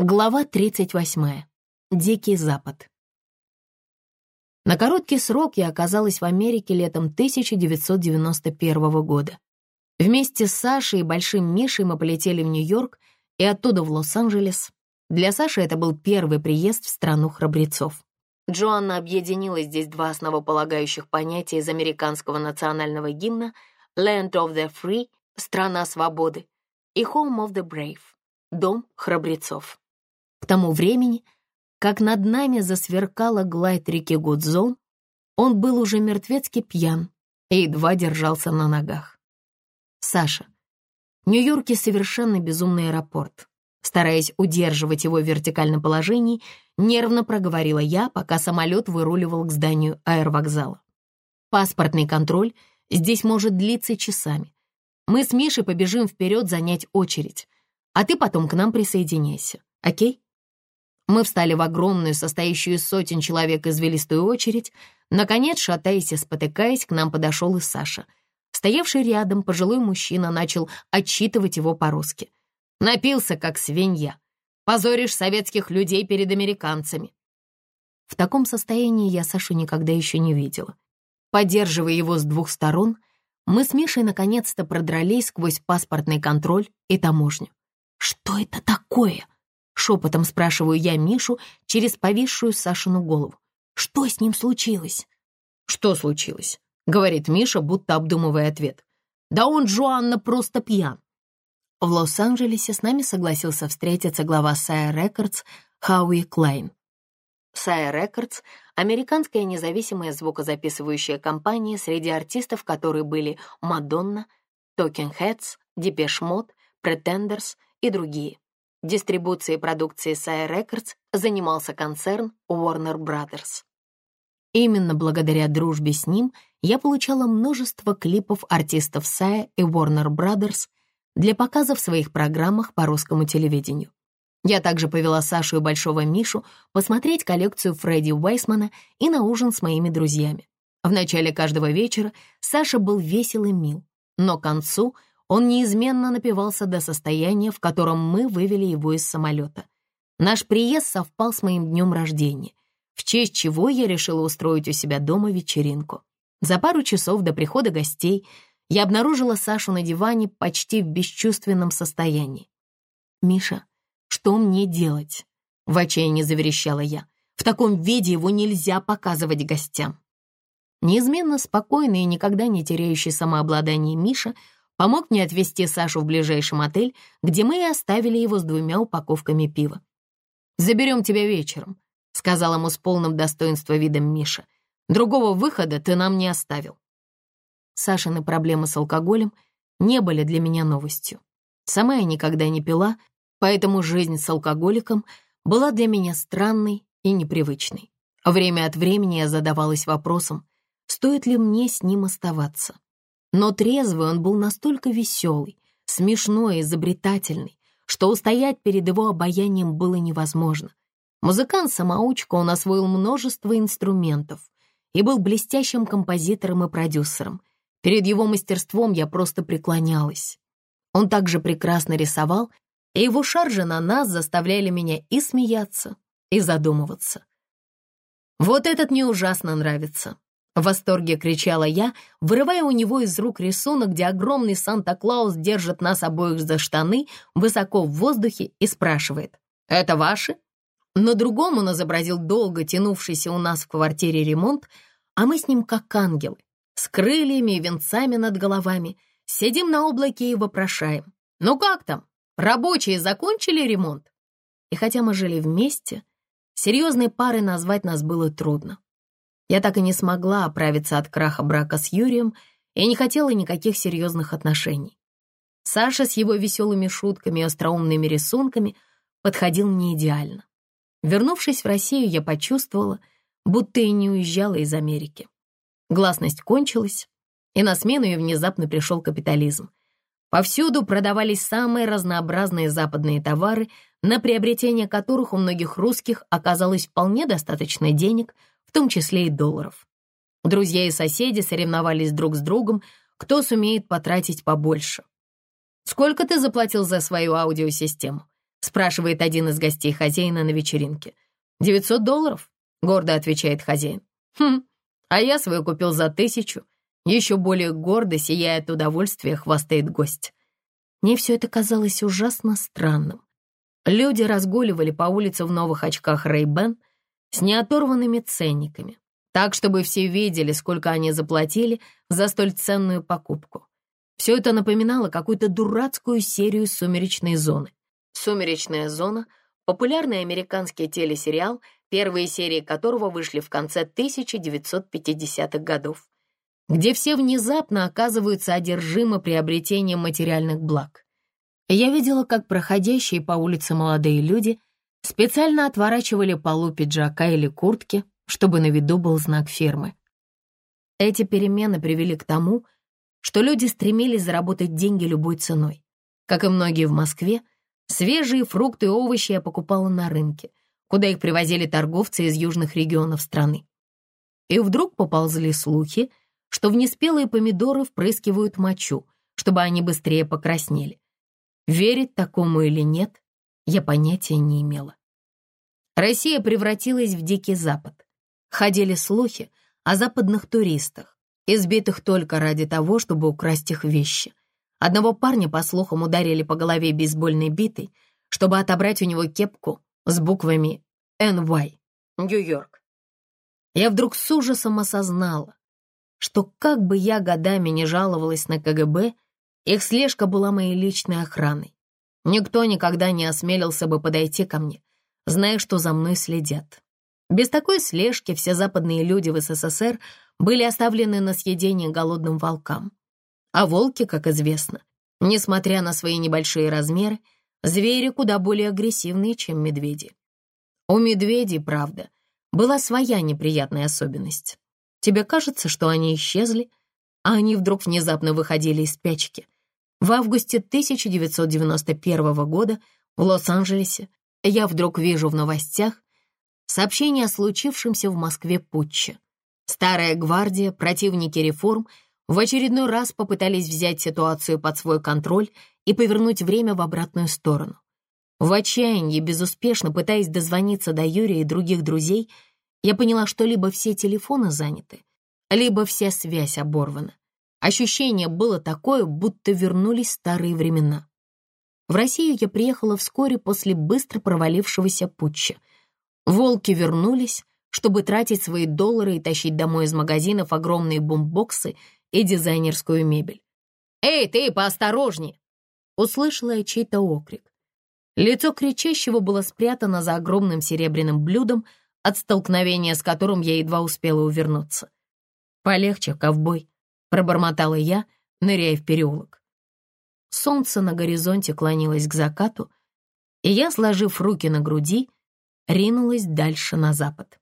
Глава 38. Дикий Запад. На короткий срок я оказалась в Америке летом 1991 года. Вместе с Сашей и Большим Мишей мы полетели в Нью-Йорк и оттуда в Лос-Анджелес. Для Саши это был первый приезд в страну храбрецов. Джоанна объединила здесь два основополагающих понятия из американского национального гимна «Land of the Free» — «Страна свободы» и «Home of the Brave» — «Дом храбрецов». К тому времени, как над нами засверкала гладь реки Гудзон, он был уже мертвецки пьян и едва держался на ногах. Саша. Нью-Йорке совершенно безумный аэропорт. Стараясь удерживать его в вертикальном положении, нервно проговорила я, пока самолет выруливал к зданию аэровокзала. Паспортный контроль здесь может длиться часами. Мы с Мишей побежим вперед занять очередь, а ты потом к нам присоединяйся, окей? Мы встали в огромную, состоящую из сотен человек извилистую очередь. Наконец, шатаясь и спотыкаясь, к нам подошел и Саша. Стоявший рядом пожилой мужчина начал отчитывать его по-русски. «Напился, как свинья. Позоришь советских людей перед американцами». В таком состоянии я Сашу никогда еще не видела. Поддерживая его с двух сторон, мы с Мишей наконец-то продрались сквозь паспортный контроль и таможню. «Что это такое?» Шепотом спрашиваю я Мишу через повисшую Сашину голову. Что с ним случилось? Что случилось? Говорит Миша, будто обдумывая ответ. Да он, Джоанна, просто пьян. В Лос-Анджелесе с нами согласился встретиться глава Sire Records Хауи Клайн. Sire Records — американская независимая звукозаписывающая компания, среди артистов которые были Мадонна, Talking Heads, Depeche Mode, Pretenders и другие. Дистрибуцией продукции Sire Records занимался концерн Warner Brothers. Именно благодаря дружбе с ним я получала множество клипов артистов Sire и Warner Brothers для показа в своих программах по русскому телевидению. Я также повела Сашу и Большого Мишу посмотреть коллекцию Фредди Уэйсмана и на ужин с моими друзьями. В начале каждого вечера Саша был весел и мил, но к концу он неизменно напивался до состояния, в котором мы вывели его из самолета. Наш приезд совпал с моим днем рождения, в честь чего я решила устроить у себя дома вечеринку. За пару часов до прихода гостей я обнаружила Сашу на диване почти в бесчувственном состоянии. «Миша, что мне делать?» — в отчаянии заверещала я. «В таком виде его нельзя показывать гостям». Неизменно спокойный и никогда не теряющий самообладание Миша — помог мне отвезти Сашу в ближайший мотель, где мы и оставили его с двумя упаковками пива. «Заберем тебя вечером», — сказал ему с полным достоинства видом Миша. «Другого выхода ты нам не оставил». Сашины проблемы с алкоголем не были для меня новостью. Сама я никогда не пила, поэтому жизнь с алкоголиком была для меня странной и непривычной. Время от времени я задавалась вопросом, стоит ли мне с ним оставаться. Но трезвый он был настолько веселый, смешной изобретательный, что устоять перед его обаянием было невозможно. Музыкант-самоучка, он освоил множество инструментов и был блестящим композитором и продюсером. Перед его мастерством я просто преклонялась. Он также прекрасно рисовал, и его шаржи на нас заставляли меня и смеяться, и задумываться. Вот этот мне ужасно нравится. В восторге кричала я, вырывая у него из рук рисунок, где огромный Санта-Клаус держит нас обоих за штаны высоко в воздухе и спрашивает «Это ваши?». На другом он изобразил долго тянувшийся у нас в квартире ремонт, а мы с ним как ангелы, с крыльями и венцами над головами, сидим на облаке и вопрошаем «Ну как там? Рабочие закончили ремонт?» И хотя мы жили вместе, серьезной парой назвать нас было трудно. Я так и не смогла оправиться от краха брака с Юрием и не хотела никаких серьезных отношений. Саша с его веселыми шутками и остроумными рисунками подходил мне идеально. Вернувшись в Россию, я почувствовала, будто и не уезжала из Америки. Гласность кончилась, и на смену ей внезапно пришел капитализм. Повсюду продавались самые разнообразные западные товары, на приобретение которых у многих русских оказалось вполне достаточно денег — том числе и долларов. Друзья и соседи соревновались друг с другом, кто сумеет потратить побольше. «Сколько ты заплатил за свою аудиосистему?» — спрашивает один из гостей хозяина на вечеринке. «Девятьсот долларов?» — гордо отвечает хозяин. «Хм, а я свою купил за тысячу». Еще более гордо, сияя от удовольствия, хвастает гость. Мне все это казалось ужасно странным. Люди разгуливали по улице в новых очках Ray-Ban с неоторванными ценниками, так, чтобы все видели, сколько они заплатили за столь ценную покупку. Все это напоминало какую-то дурацкую серию «Сумеречной зоны». «Сумеречная зона» — популярный американский телесериал, первые серии которого вышли в конце 1950-х годов, где все внезапно оказываются одержимы приобретением материальных благ. Я видела, как проходящие по улице молодые люди специально отворачивали полу пиджака или куртки, чтобы на виду был знак фирмы. Эти перемены привели к тому, что люди стремились заработать деньги любой ценой. Как и многие в Москве, свежие фрукты и овощи я покупала на рынке, куда их привозили торговцы из южных регионов страны. И вдруг поползли слухи, что в неспелые помидоры впрыскивают мочу, чтобы они быстрее покраснели. Верить такому или нет, я понятия не имела. Россия превратилась в Дикий Запад. Ходили слухи о западных туристах, избитых только ради того, чтобы украсть их вещи. Одного парня, по слухам, ударили по голове бейсбольной битой, чтобы отобрать у него кепку с буквами «NY» — Нью-Йорк. Я вдруг с ужасом осознала, что как бы я годами не жаловалась на КГБ, их слежка была моей личной охраной. Никто никогда не осмелился бы подойти ко мне, зная, что за мной следят. Без такой слежки все западные люди в СССР были оставлены на съедение голодным волкам. А волки, как известно, несмотря на свои небольшие размеры, звери куда более агрессивные, чем медведи. У медведей, правда, была своя неприятная особенность. Тебе кажется, что они исчезли, а они вдруг внезапно выходили из спячки. В августе 1991 года в Лос-Анджелесе я вдруг вижу в новостях сообщение о случившемся в Москве путче. Старая гвардия, противники реформ в очередной раз попытались взять ситуацию под свой контроль и повернуть время в обратную сторону. В отчаянии, безуспешно пытаясь дозвониться до Юрия и других друзей, я поняла, что либо все телефоны заняты, либо вся связь оборвана. Ощущение было такое, будто вернулись старые времена. В Россию я приехала вскоре после быстро провалившегося путча. Волки вернулись, чтобы тратить свои доллары и тащить домой из магазинов огромные бомбоксы и дизайнерскую мебель. «Эй, ты, поосторожнее!» Услышала я чей-то окрик. Лицо кричащего было спрятано за огромным серебряным блюдом, от столкновения с которым я едва успела увернуться. «Полегче, ковбой», пробормотала я, ныряя в переулок. Солнце на горизонте клонилось к закату, и я, сложив руки на груди, ринулась дальше на запад.